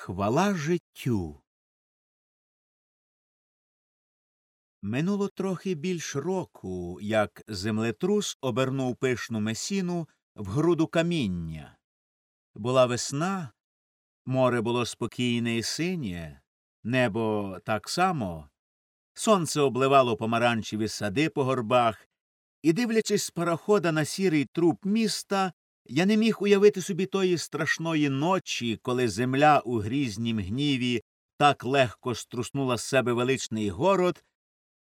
Хвала життю. Минуло трохи більш року, як землетрус обернув пишну месіну в груду каміння. Була весна, море було спокійне і синє, небо так само, сонце обливало помаранчеві сади по горбах, і, дивлячись з парохода на сірий труп міста, я не міг уявити собі тої страшної ночі, коли земля у грізнім гніві так легко струснула з себе величний город,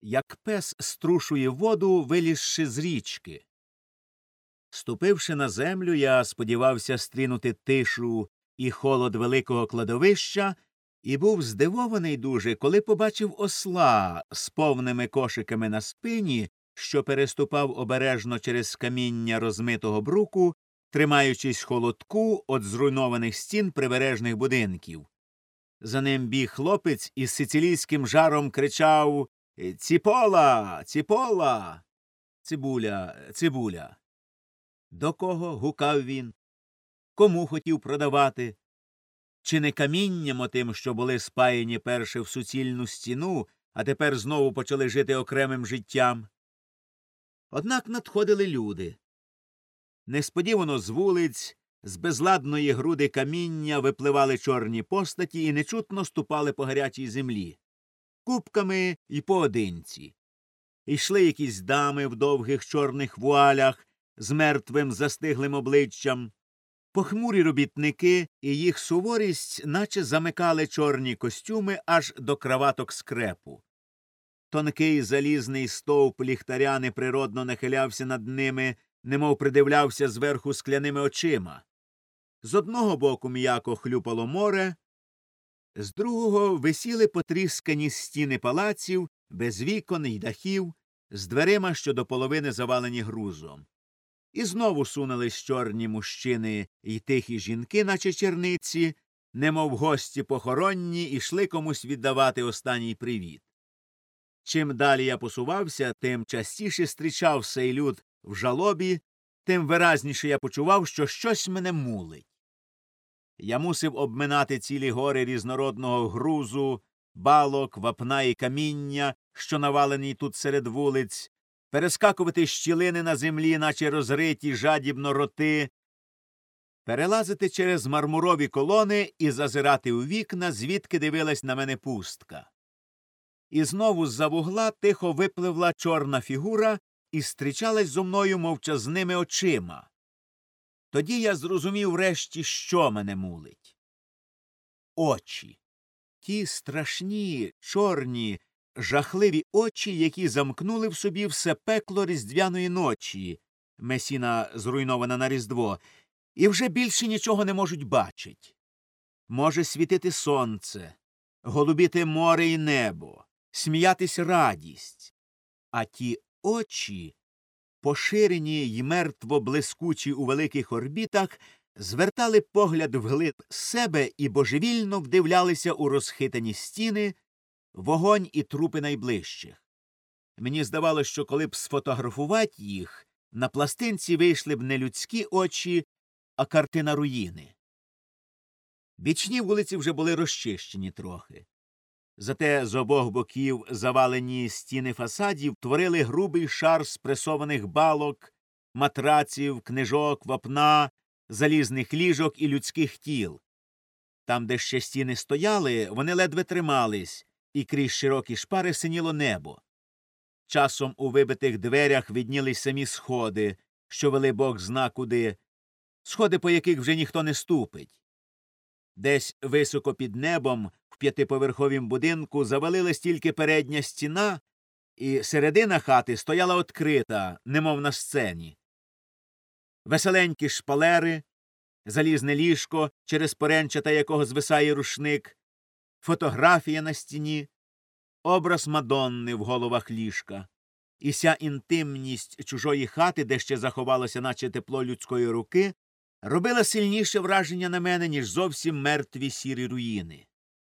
як пес струшує воду, вилізши з річки. Ступивши на землю, я сподівався стрінути тишу і холод великого кладовища, і був здивований дуже, коли побачив осла з повними кошиками на спині, що переступав обережно через каміння розмитого бруку, тримаючись холодку від зруйнованих стін прибережних будинків. За ним біг хлопець і з сицилійським жаром кричав Ціпола, ціпола. Цибуля, цибуля. До кого? гукав він. Кому хотів продавати? Чи не камінням отим, що були спаяні перше в суцільну стіну, а тепер знову почали жити окремим життям? Однак надходили люди. Несподівано з вулиць, з безладної груди каміння випливали чорні постаті і нечутно ступали по гарячій землі, купками і поодинці. Йшли якісь дами в довгих чорних вуалях з мертвим застиглим обличчям, похмурі робітники і їх суворість, наче замикали чорні костюми аж до краваток скрепу. Тонкий залізний стовп ліхтаря неприродно нахилявся над ними, немов придивлявся зверху скляними очима. З одного боку м'яко хлюпало море, з другого висіли потріскані стіни палаців, без вікон й дахів, з дверима, що до половини завалені грузом. І знову сунулись чорні мужчини й тихі жінки, наче черниці, немов гості похоронні, і йшли комусь віддавати останній привіт. Чим далі я посувався, тим частіше зустрічав сей люд в жалобі, тим виразніше я почував, що щось мене мулить. Я мусив обминати цілі гори різнородного грузу, балок, вапна і каміння, що навалені тут серед вулиць, перескакувати щілини на землі, наче розриті жадібно роти, перелазити через мармурові колони і зазирати у вікна, звідки дивилась на мене пустка. І знову з за вугла тихо випливла чорна фігура і зустрічалась зо мною мовчазними очима. Тоді я зрозумів врешті, що мене мулить. Очі. Ті страшні, чорні, жахливі очі, які замкнули в собі все пекло різдвяної ночі, месіна зруйнована на Різдво, і вже більше нічого не можуть бачить. Може світити сонце, голубіти море і небо, сміятись радість. А ті очі, поширені й мертво блискучі у великих орбітах, звертали погляд вглиб себе і божевільно вдивлялися у розхитані стіни, вогонь і трупи найближчих. Мені здавалося, що коли б сфотографувати їх, на пластинці вийшли б не людські очі, а картина руїни. Бічні вулиці вже були розчищені трохи. Зате з обох боків завалені стіни фасадів творили грубий шар спресованих балок, матраців, книжок, вапна, залізних ліжок і людських тіл. Там, де ще стіни стояли, вони ледве тримались, і крізь широкі шпари синіло небо. Часом у вибитих дверях виднілись самі сходи, що вели бог зна куди, сходи, по яких вже ніхто не ступить. Десь високо під небом в п'ятиповерховім будинку завалилась тільки передня стіна, і середина хати стояла відкрита, немов на сцені. Веселенькі шпалери, залізне ліжко, через поренчата якого звисає рушник, фотографія на стіні, образ мадонни в головах ліжка, і ся інтимність чужої хати, де ще заховалося, наче тепло людської руки, робила сильніше враження на мене, ніж зовсім мертві сірі руїни.